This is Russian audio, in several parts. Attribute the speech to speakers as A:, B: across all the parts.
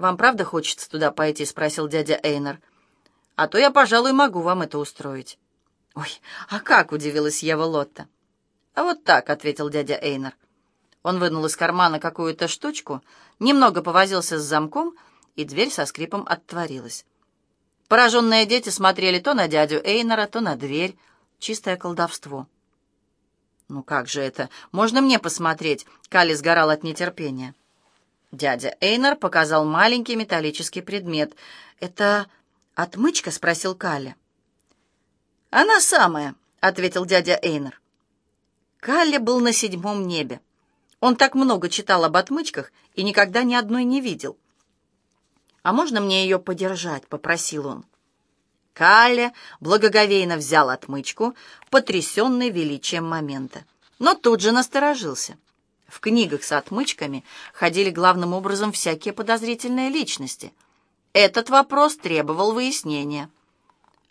A: «Вам правда хочется туда пойти?» — спросил дядя Эйнер. «А то я, пожалуй, могу вам это устроить». «Ой, а как?» — удивилась Ева Лотта. «А вот так», — ответил дядя Эйнер. Он вынул из кармана какую-то штучку, немного повозился с замком, и дверь со скрипом оттворилась. Пораженные дети смотрели то на дядю Эйнера, то на дверь. Чистое колдовство. «Ну как же это? Можно мне посмотреть?» Калли сгорал от нетерпения. Дядя Эйнер показал маленький металлический предмет. «Это отмычка?» — спросил Калли. «Она самая», — ответил дядя Эйнер. Калли был на седьмом небе. Он так много читал об отмычках и никогда ни одной не видел. «А можно мне ее подержать?» — попросил он. Калли благоговейно взял отмычку, потрясенный величием момента, но тут же насторожился. В книгах с отмычками ходили главным образом всякие подозрительные личности. Этот вопрос требовал выяснения.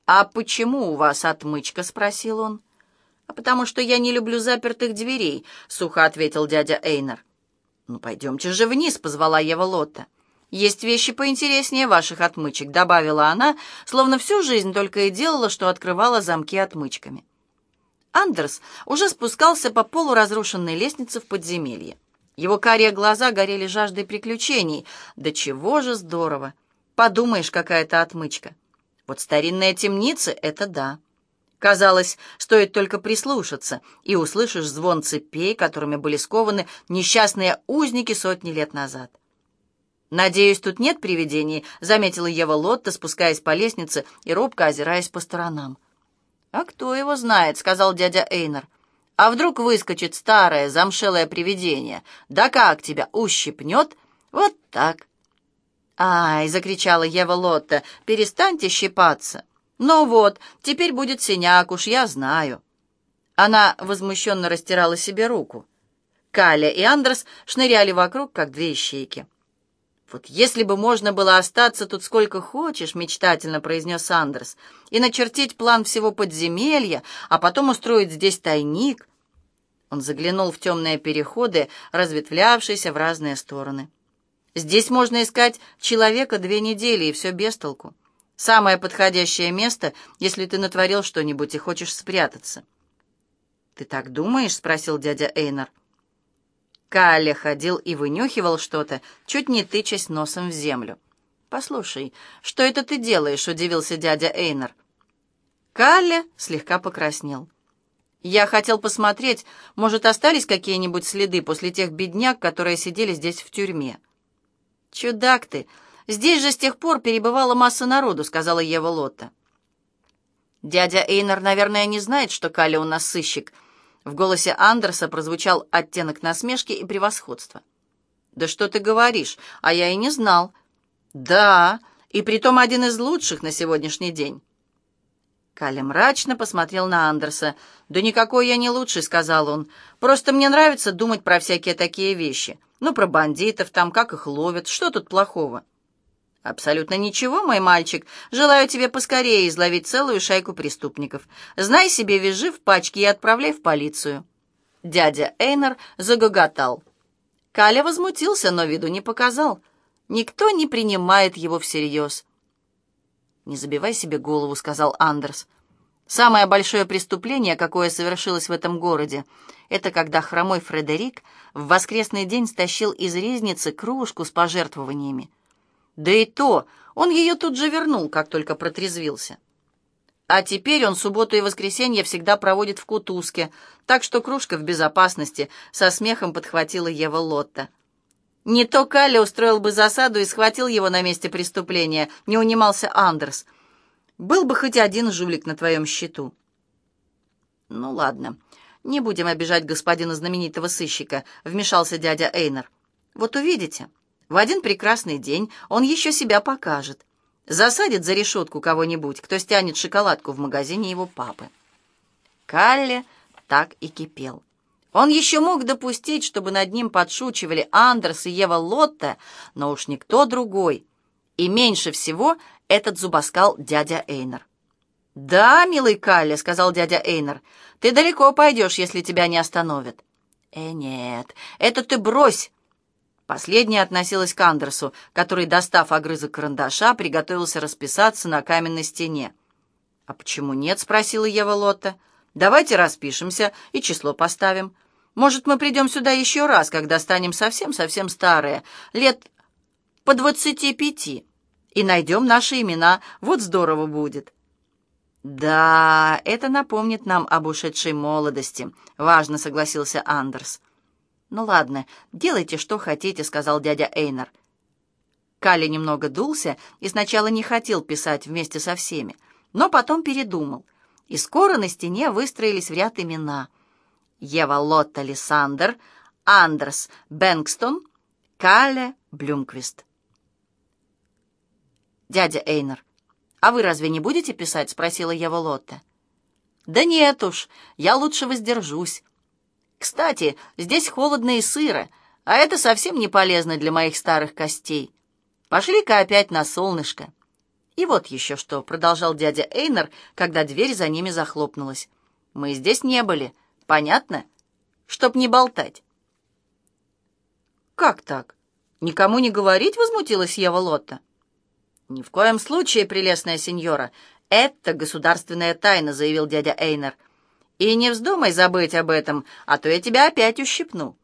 A: «А почему у вас отмычка?» — спросил он. «А потому что я не люблю запертых дверей», — сухо ответил дядя Эйнер. «Ну, пойдемте же вниз», — позвала Ева Лотта. «Есть вещи поинтереснее ваших отмычек», — добавила она, словно всю жизнь только и делала, что открывала замки отмычками. Андерс уже спускался по полуразрушенной лестнице в подземелье. Его карие глаза горели жаждой приключений. Да чего же здорово! Подумаешь, какая-то отмычка. Вот старинная темница — это да. Казалось, стоит только прислушаться, и услышишь звон цепей, которыми были скованы несчастные узники сотни лет назад. «Надеюсь, тут нет привидений», — заметила Ева Лотта, спускаясь по лестнице и робко озираясь по сторонам. «А кто его знает?» — сказал дядя Эйнер. «А вдруг выскочит старое замшелое привидение? Да как тебя ущипнет? Вот так!» «Ай!» — закричала Ева Лотта. «Перестаньте щипаться!» «Ну вот, теперь будет синяк, уж я знаю». Она возмущенно растирала себе руку. Каля и Андрес шныряли вокруг, как две ищейки. «Вот если бы можно было остаться тут сколько хочешь», — мечтательно произнес Андерс, «и начертить план всего подземелья, а потом устроить здесь тайник». Он заглянул в темные переходы, разветвлявшиеся в разные стороны. «Здесь можно искать человека две недели, и все без толку. Самое подходящее место, если ты натворил что-нибудь и хочешь спрятаться». «Ты так думаешь?» — спросил дядя Эйнар. Калли ходил и вынюхивал что-то, чуть не тычась носом в землю. «Послушай, что это ты делаешь?» — удивился дядя Эйнер. Калли слегка покраснел. «Я хотел посмотреть, может, остались какие-нибудь следы после тех бедняк, которые сидели здесь в тюрьме». «Чудак ты! Здесь же с тех пор перебывала масса народу», — сказала Ева Лотта. «Дядя Эйнер, наверное, не знает, что Калли у нас сыщик», в голосе Андерса прозвучал оттенок насмешки и превосходства. «Да что ты говоришь? А я и не знал». «Да, и притом один из лучших на сегодняшний день». Калли мрачно посмотрел на Андерса. «Да никакой я не лучший», — сказал он. «Просто мне нравится думать про всякие такие вещи. Ну, про бандитов там, как их ловят. Что тут плохого?» «Абсолютно ничего, мой мальчик. Желаю тебе поскорее изловить целую шайку преступников. Знай себе, вяжи в пачке и отправляй в полицию». Дядя Эйнер загоготал. Каля возмутился, но виду не показал. Никто не принимает его всерьез. «Не забивай себе голову», — сказал Андерс. «Самое большое преступление, какое совершилось в этом городе, это когда хромой Фредерик в воскресный день стащил из ризницы кружку с пожертвованиями. Да и то, он ее тут же вернул, как только протрезвился. А теперь он субботу и воскресенье всегда проводит в кутузке, так что кружка в безопасности, со смехом подхватила Ева Лотта. Не то Калли устроил бы засаду и схватил его на месте преступления, не унимался Андерс. Был бы хоть один жулик на твоем счету. Ну ладно, не будем обижать господина знаменитого сыщика, вмешался дядя Эйнер. Вот увидите. В один прекрасный день он еще себя покажет. Засадит за решетку кого-нибудь, кто стянет шоколадку в магазине его папы. Калли так и кипел. Он еще мог допустить, чтобы над ним подшучивали Андерс и Ева Лотта, но уж никто другой. И меньше всего этот зубоскал дядя Эйнер. «Да, милый Калли», — сказал дядя Эйнер, — «ты далеко пойдешь, если тебя не остановят». «Э, нет, это ты брось. Последняя относилась к Андерсу, который, достав огрызок карандаша, приготовился расписаться на каменной стене. «А почему нет?» — спросила Ева Лотта. «Давайте распишемся и число поставим. Может, мы придем сюда еще раз, когда станем совсем-совсем старые, лет по двадцати пяти, и найдем наши имена. Вот здорово будет». «Да, это напомнит нам об ушедшей молодости», — важно согласился Андерс. «Ну ладно, делайте, что хотите», — сказал дядя Эйнер. Калли немного дулся и сначала не хотел писать вместе со всеми, но потом передумал, и скоро на стене выстроились в ряд имена. Ева Лотта Лиссандер, Андерс Бэнкстон, Калле Блюмквист. «Дядя Эйнер, а вы разве не будете писать?» — спросила Ева Лотта. «Да нет уж, я лучше воздержусь. Кстати, здесь холодно и сыро, а это совсем не полезно для моих старых костей. Пошли-ка опять на солнышко. И вот еще что, продолжал дядя Эйнер, когда дверь за ними захлопнулась. Мы здесь не были, понятно? Чтоб не болтать. Как так? Никому не говорить, возмутилась Ева Лотта. Ни в коем случае, прелестная сеньора. Это государственная тайна, заявил дядя Эйнер. — и не вздумай забыть об этом, а то я тебя опять ущипну.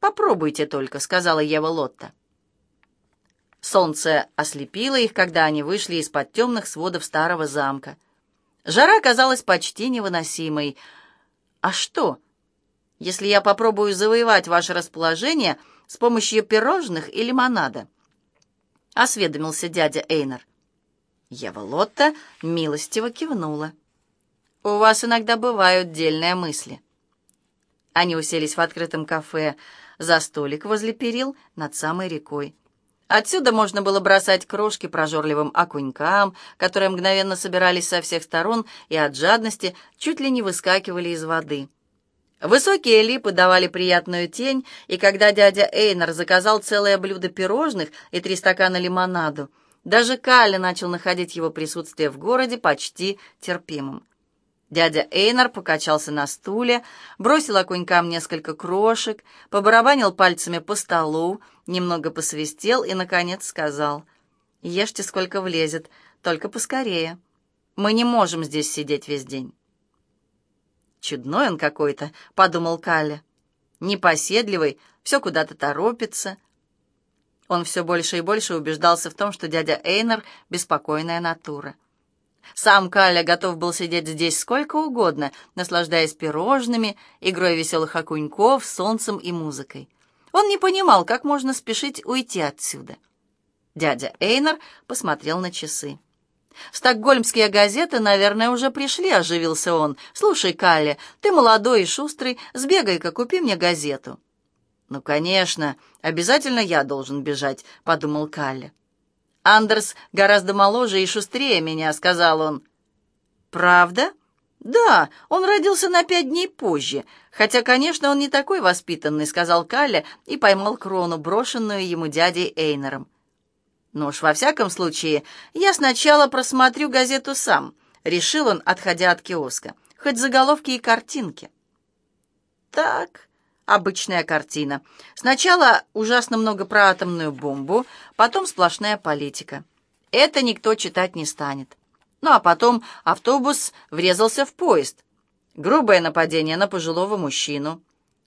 A: «Попробуйте только», — сказала Ева Лотта. Солнце ослепило их, когда они вышли из-под темных сводов старого замка. Жара казалась почти невыносимой. «А что, если я попробую завоевать ваше расположение с помощью пирожных и лимонада?» — осведомился дядя Эйнер. Ева Лотта милостиво кивнула. У вас иногда бывают дельные мысли. Они уселись в открытом кафе за столик возле перил над самой рекой. Отсюда можно было бросать крошки прожорливым окунькам, которые мгновенно собирались со всех сторон и от жадности чуть ли не выскакивали из воды. Высокие липы давали приятную тень, и когда дядя Эйнер заказал целое блюдо пирожных и три стакана лимонаду, даже Калли начал находить его присутствие в городе почти терпимым. Дядя Эйнар покачался на стуле, бросил окунькам несколько крошек, побарабанил пальцами по столу, немного посвистел и, наконец, сказал, «Ешьте, сколько влезет, только поскорее. Мы не можем здесь сидеть весь день». «Чудной он какой-то», — подумал Калли. «Непоседливый, все куда-то торопится». Он все больше и больше убеждался в том, что дядя Эйнар — беспокойная натура. Сам Каля готов был сидеть здесь сколько угодно, наслаждаясь пирожными, игрой веселых окуньков, солнцем и музыкой. Он не понимал, как можно спешить уйти отсюда. Дядя Эйнер посмотрел на часы. «Стокгольмские газеты, наверное, уже пришли», — оживился он. «Слушай, Калли, ты молодой и шустрый, сбегай-ка, купи мне газету». «Ну, конечно, обязательно я должен бежать», — подумал Калли. Андерс гораздо моложе и шустрее меня», — сказал он. «Правда?» «Да, он родился на пять дней позже, хотя, конечно, он не такой воспитанный», — сказал Калля и поймал крону, брошенную ему дядей Эйнером. «Ну уж, во всяком случае, я сначала просмотрю газету сам», — решил он, отходя от киоска, «хоть заголовки и картинки». «Так, Обычная картина. Сначала ужасно много про атомную бомбу, потом сплошная политика. Это никто читать не станет. Ну а потом автобус врезался в поезд. Грубое нападение на пожилого мужчину.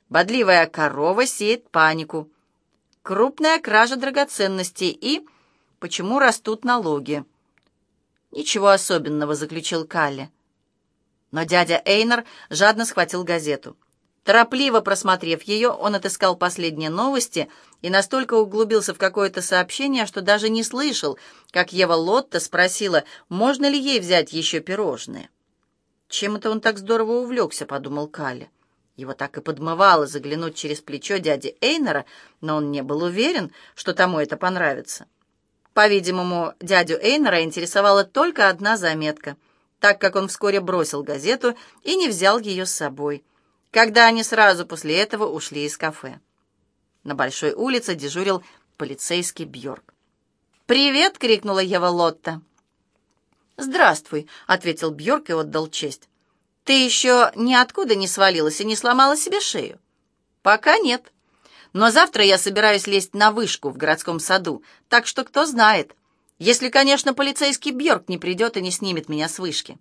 A: Бодливая корова сеет панику. Крупная кража драгоценностей и... Почему растут налоги? Ничего особенного, заключил Калли. Но дядя Эйнер жадно схватил газету. Торопливо просмотрев ее, он отыскал последние новости и настолько углубился в какое-то сообщение, что даже не слышал, как Ева Лотта спросила, можно ли ей взять еще пирожные. «Чем это он так здорово увлекся?» — подумал Калли. Его так и подмывало заглянуть через плечо дяди Эйнера, но он не был уверен, что тому это понравится. По-видимому, дядю Эйнера интересовала только одна заметка, так как он вскоре бросил газету и не взял ее с собой — когда они сразу после этого ушли из кафе. На большой улице дежурил полицейский Бьорк. «Привет!» — крикнула Ева Лотта. «Здравствуй!» — ответил Бьорк и отдал честь. «Ты еще ниоткуда не свалилась и не сломала себе шею?» «Пока нет. Но завтра я собираюсь лезть на вышку в городском саду, так что кто знает. Если, конечно, полицейский Бьорк не придет и не снимет меня с вышки.